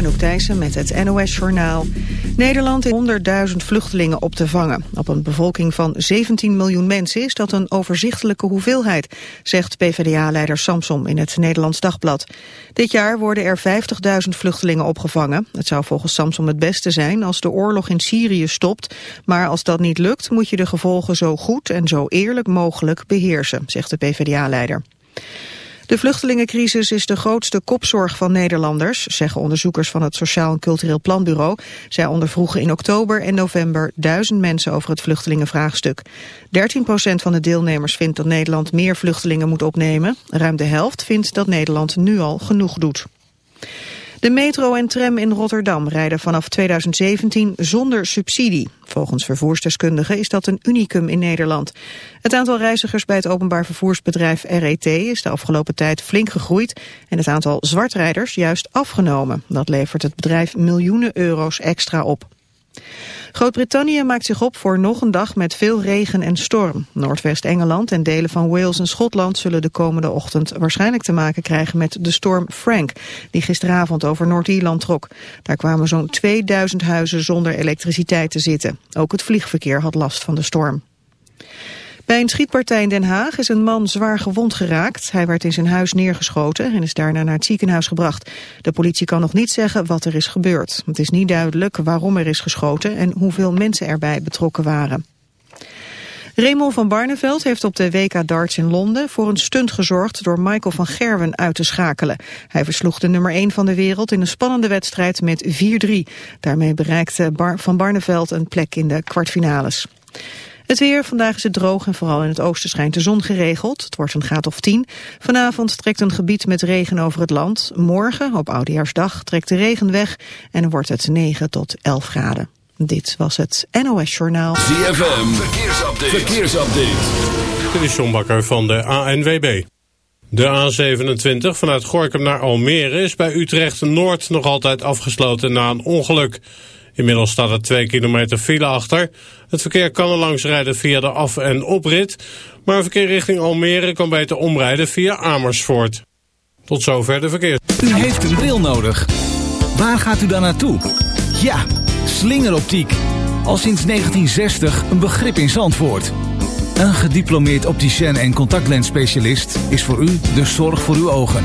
Anouk Thijssen met het NOS-journaal. Nederland heeft 100.000 vluchtelingen op te vangen. Op een bevolking van 17 miljoen mensen is dat een overzichtelijke hoeveelheid, zegt PvdA-leider Samsom in het Nederlands Dagblad. Dit jaar worden er 50.000 vluchtelingen opgevangen. Het zou volgens Samsom het beste zijn als de oorlog in Syrië stopt. Maar als dat niet lukt, moet je de gevolgen zo goed en zo eerlijk mogelijk beheersen, zegt de PvdA-leider. De vluchtelingencrisis is de grootste kopzorg van Nederlanders, zeggen onderzoekers van het Sociaal en Cultureel Planbureau. Zij ondervroegen in oktober en november duizend mensen over het vluchtelingenvraagstuk. 13% van de deelnemers vindt dat Nederland meer vluchtelingen moet opnemen. Ruim de helft vindt dat Nederland nu al genoeg doet. De metro en tram in Rotterdam rijden vanaf 2017 zonder subsidie. Volgens vervoersdeskundigen is dat een unicum in Nederland. Het aantal reizigers bij het openbaar vervoersbedrijf RET is de afgelopen tijd flink gegroeid en het aantal zwartrijders juist afgenomen. Dat levert het bedrijf miljoenen euro's extra op. Groot-Brittannië maakt zich op voor nog een dag met veel regen en storm. Noordwest-Engeland en delen van Wales en Schotland zullen de komende ochtend waarschijnlijk te maken krijgen met de storm Frank, die gisteravond over Noord-Ierland trok. Daar kwamen zo'n 2000 huizen zonder elektriciteit te zitten. Ook het vliegverkeer had last van de storm. Bij een schietpartij in Den Haag is een man zwaar gewond geraakt. Hij werd in zijn huis neergeschoten en is daarna naar het ziekenhuis gebracht. De politie kan nog niet zeggen wat er is gebeurd. Het is niet duidelijk waarom er is geschoten en hoeveel mensen erbij betrokken waren. Raymond van Barneveld heeft op de WK darts in Londen voor een stunt gezorgd door Michael van Gerwen uit te schakelen. Hij versloeg de nummer 1 van de wereld in een spannende wedstrijd met 4-3. Daarmee bereikte Van Barneveld een plek in de kwartfinales. Het weer, vandaag is het droog en vooral in het oosten schijnt de zon geregeld. Het wordt een graad of 10. Vanavond trekt een gebied met regen over het land. Morgen, op Oudejaarsdag, trekt de regen weg en wordt het 9 tot 11 graden. Dit was het NOS Journaal. ZFM, verkeersupdate. verkeersupdate. Dit is John Bakker van de ANWB. De A27 vanuit Gorkum naar Almere is bij Utrecht Noord nog altijd afgesloten na een ongeluk. Inmiddels staat er 2 kilometer file achter. Het verkeer kan er langs rijden via de af- en oprit. Maar verkeer richting Almere kan beter omrijden via Amersfoort. Tot zover de verkeer. U heeft een bril nodig. Waar gaat u dan naartoe? Ja, slingeroptiek. Al sinds 1960 een begrip in Zandvoort. Een gediplomeerd opticien en contactlensspecialist is voor u de zorg voor uw ogen.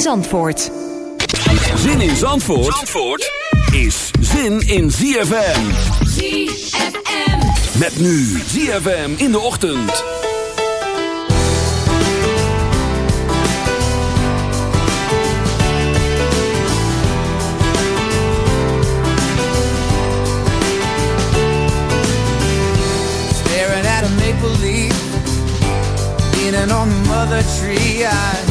Zandvoort. Zin in Zandvoort, Zandvoort is zin in ZFM. ZFM. Met nu ZFM in de ochtend. Staring at a maple leaf, leaning on the mother tree. I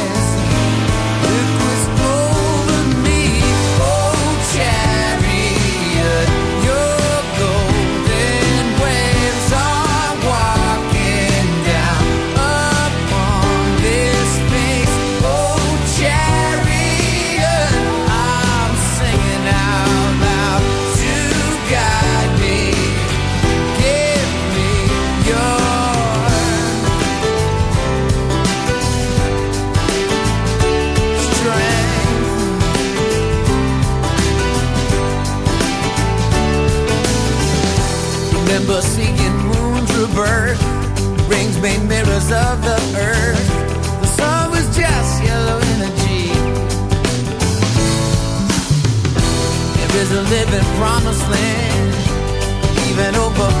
of the earth. The sun was just yellow energy. There is a living promised land, even over.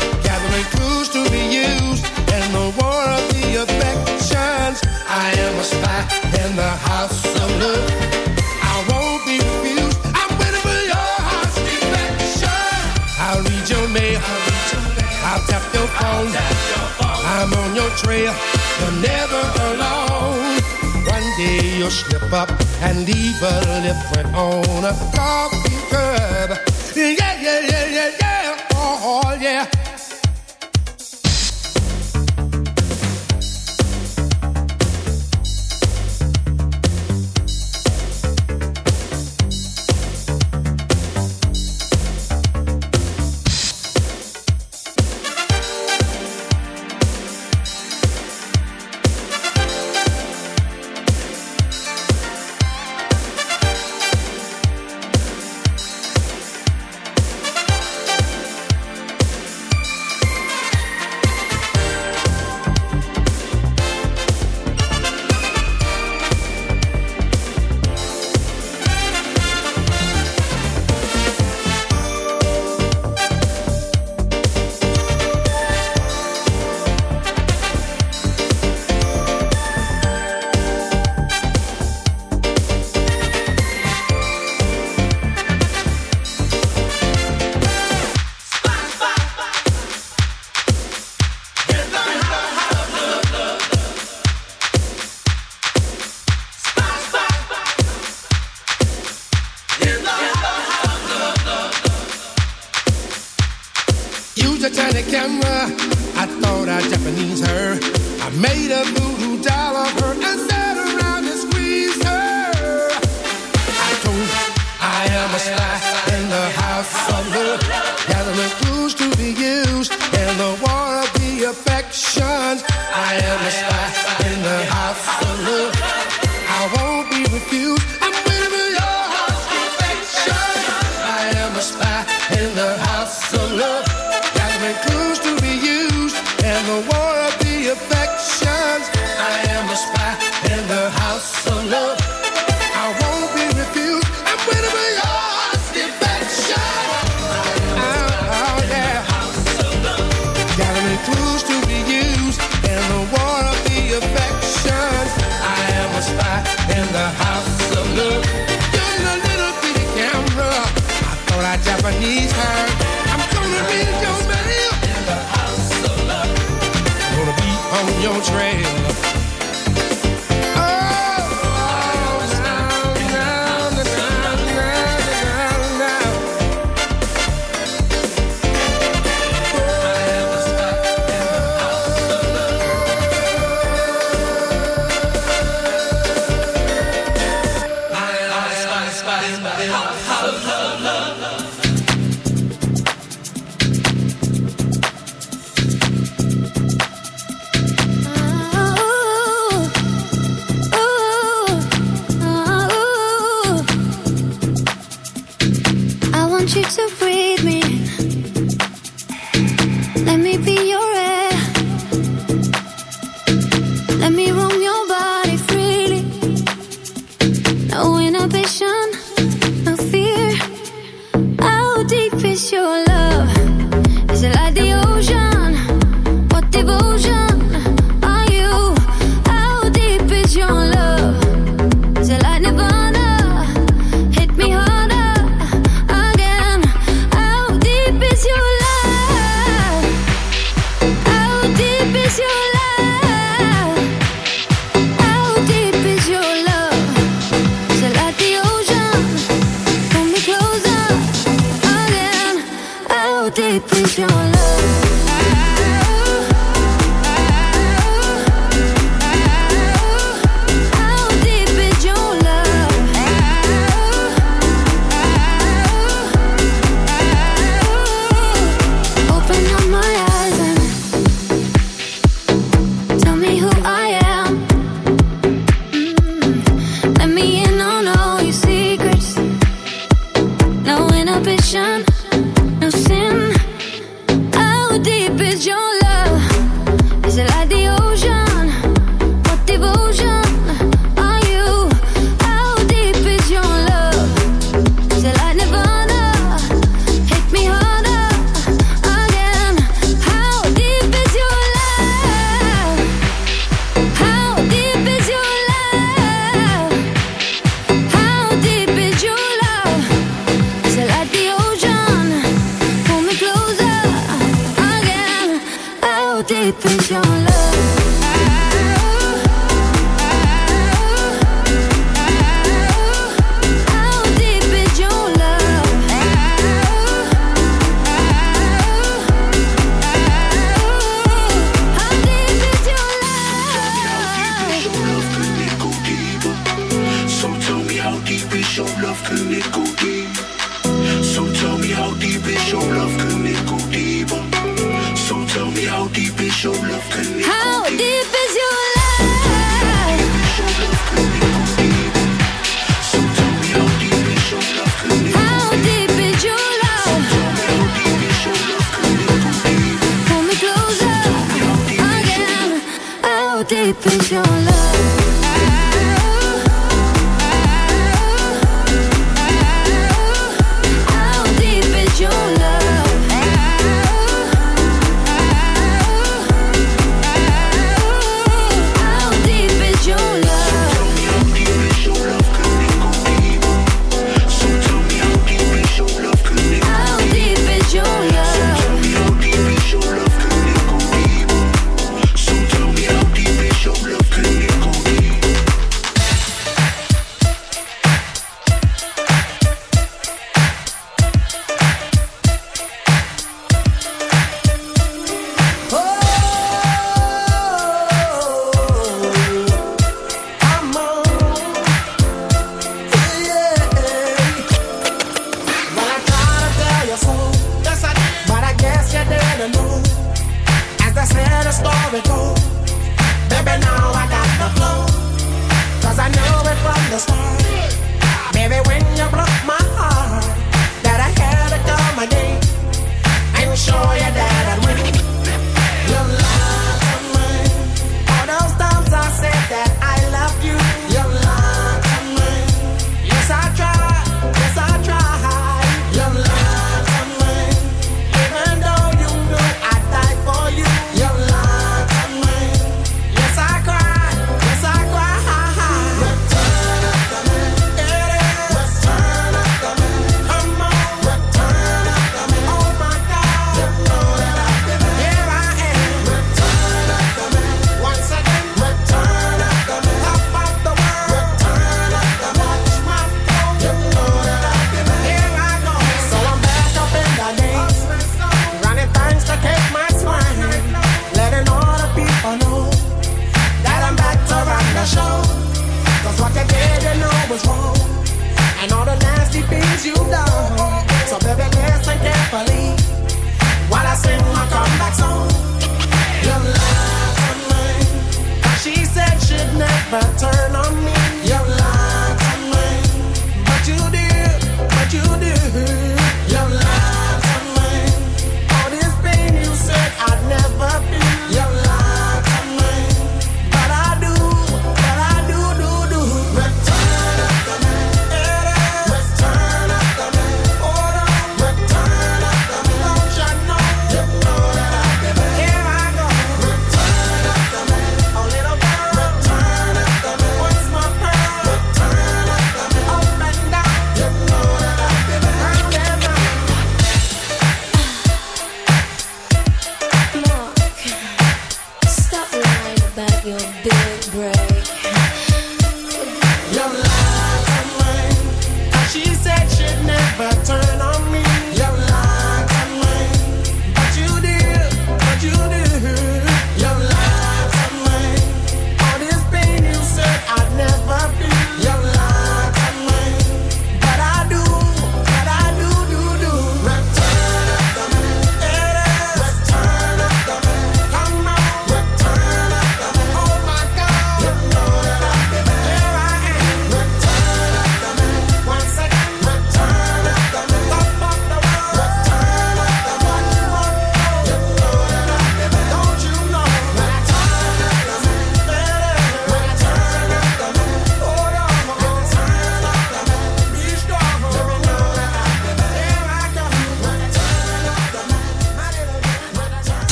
on a coffee curb. Yeah, yeah, yeah, yeah, yeah. Oh, yeah.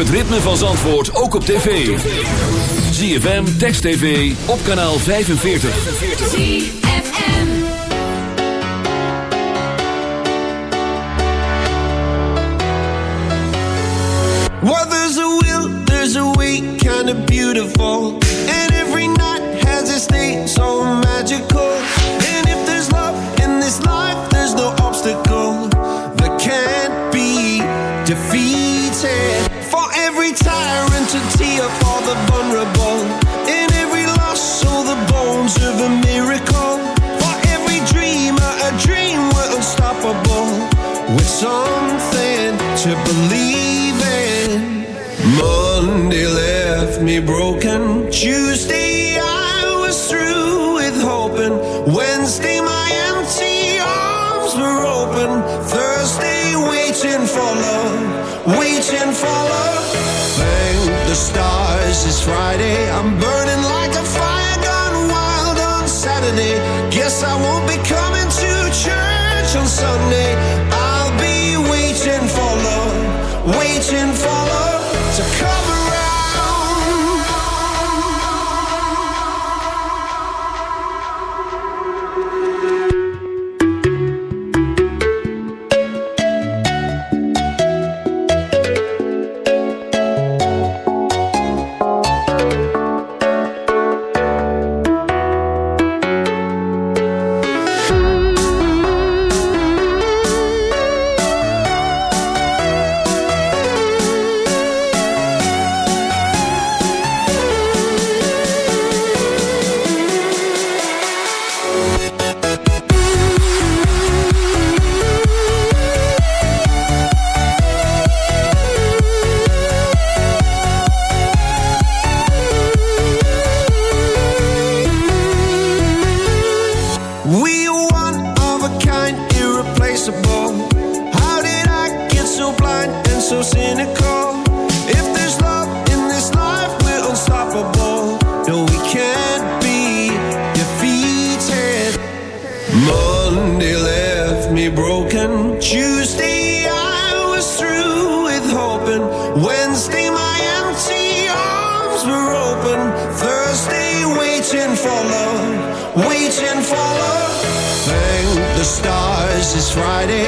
het ritme van Zandvoort ook op tv. ZFM, Text TV, op kanaal 45. ZFM Well, there's a will, there's a way, kind of beautiful broken. Friday.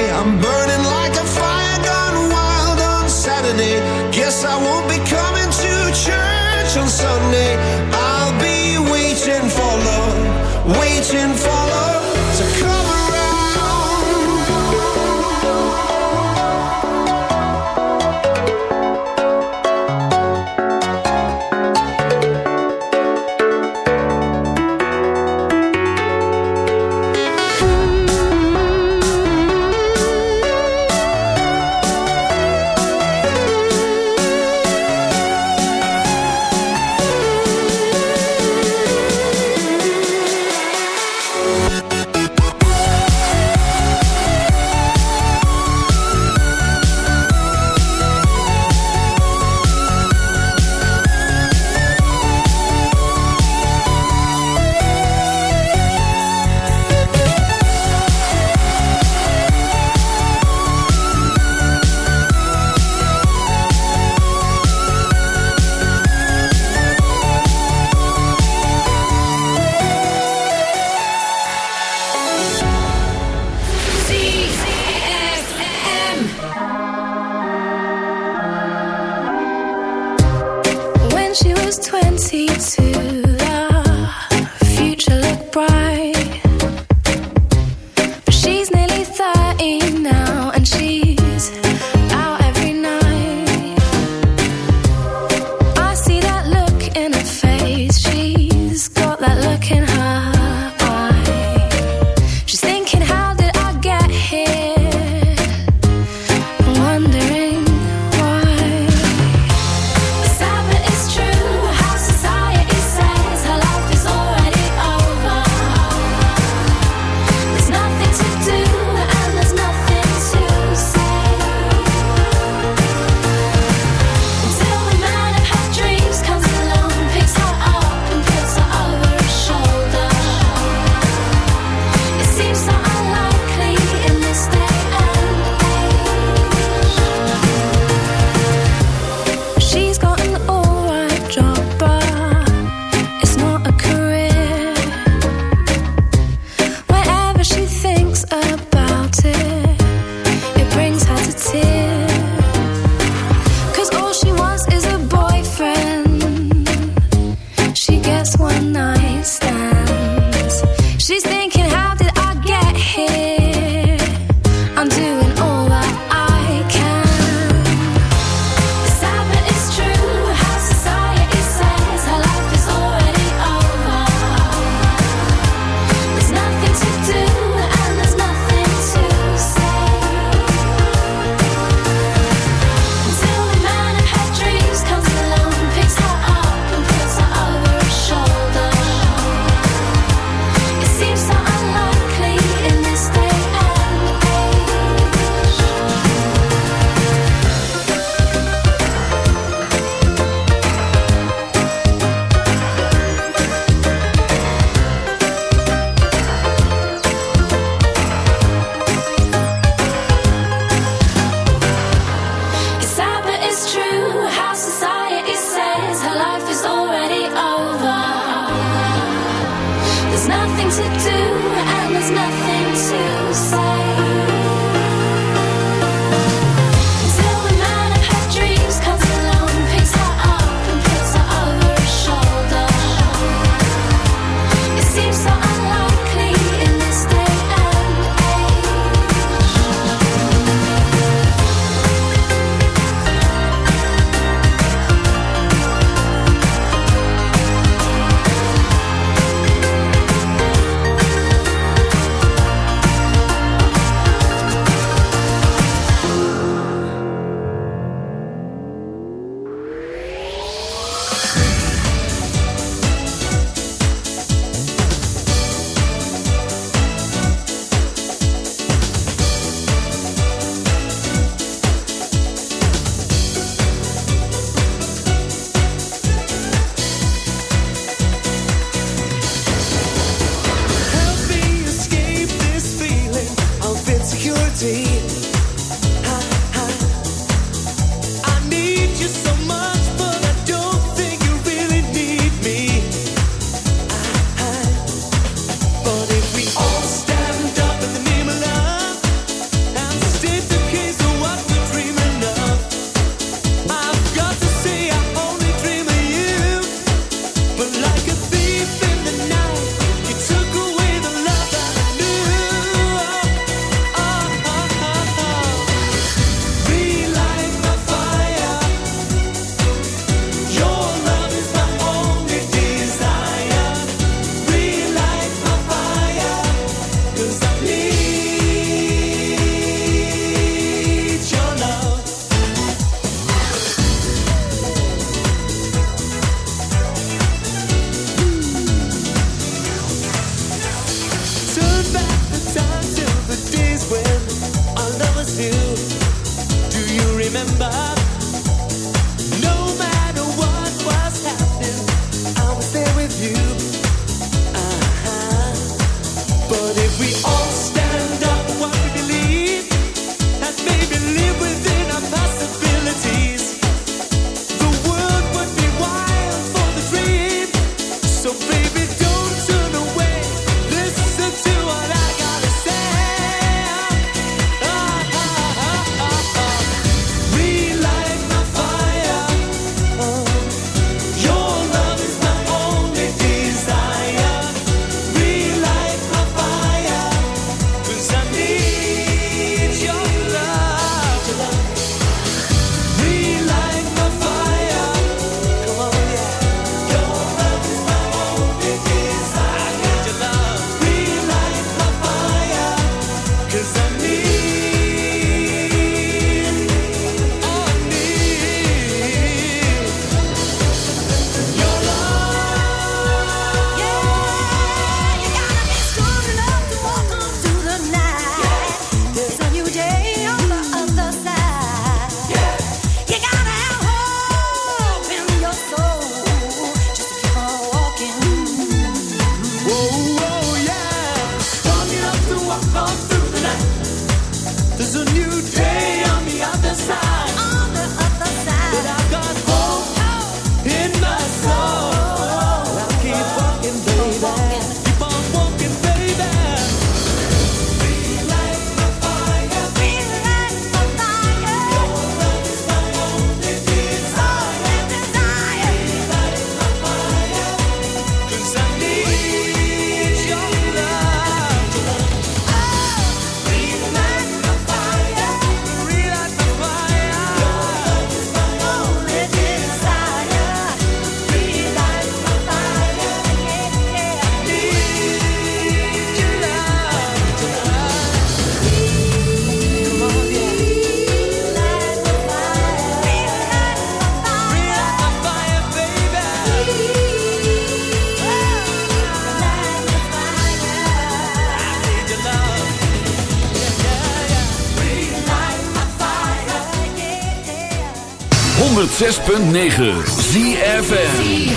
106.9 ZFM.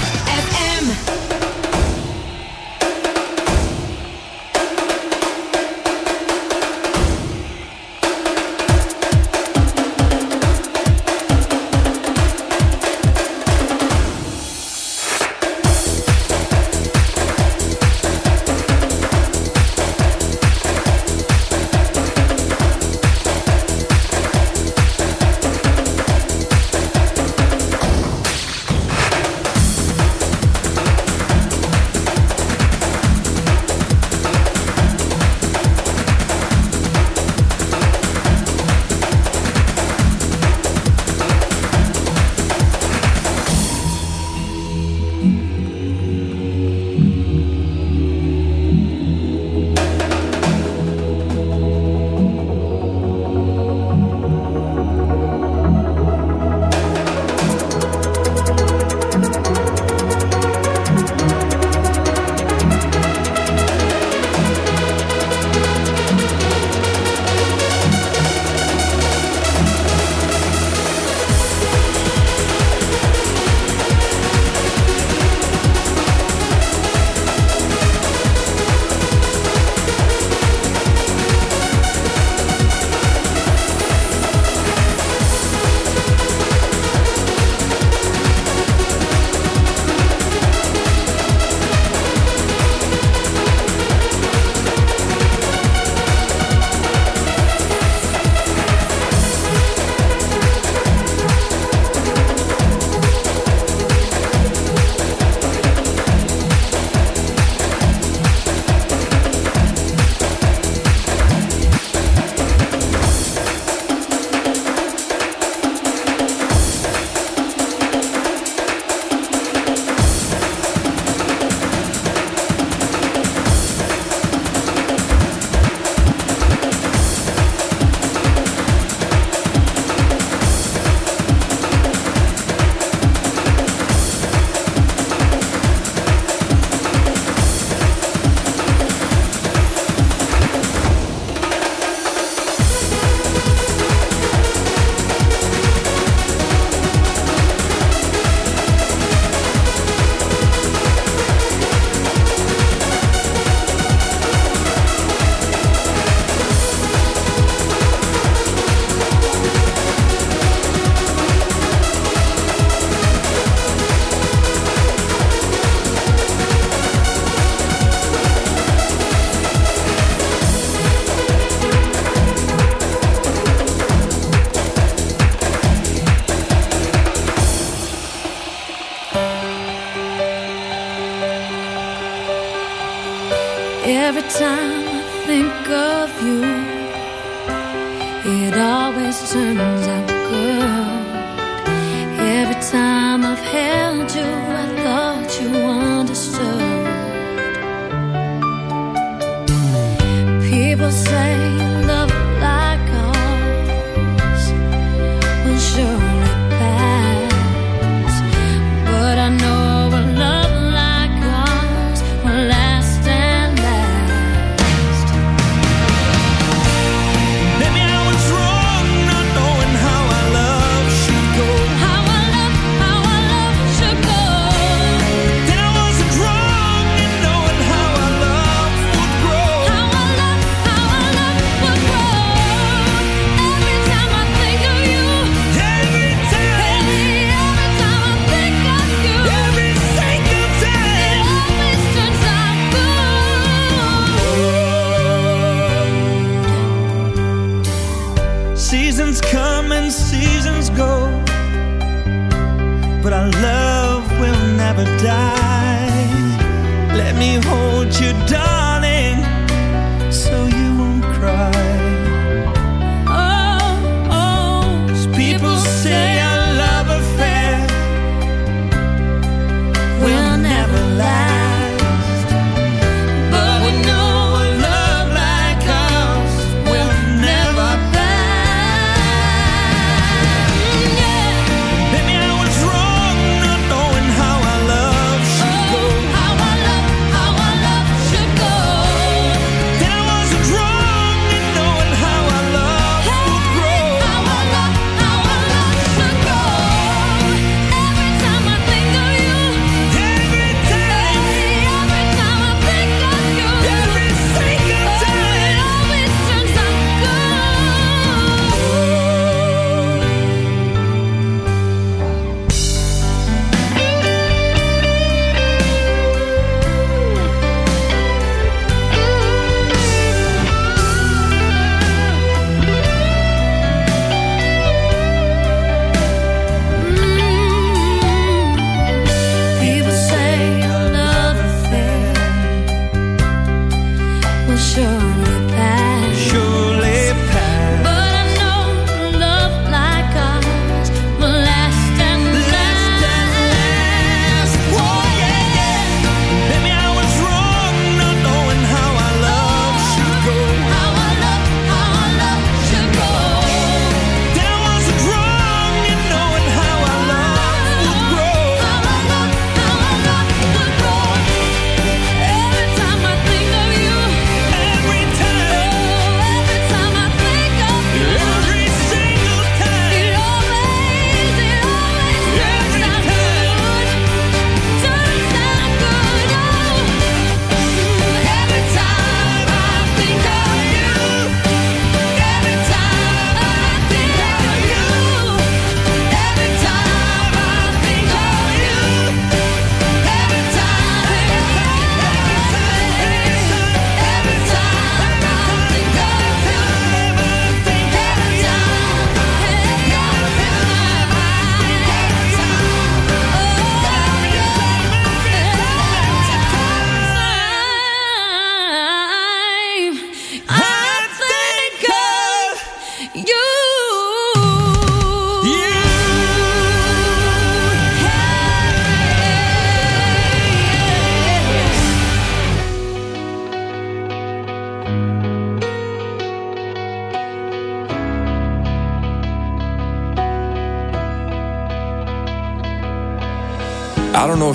you die.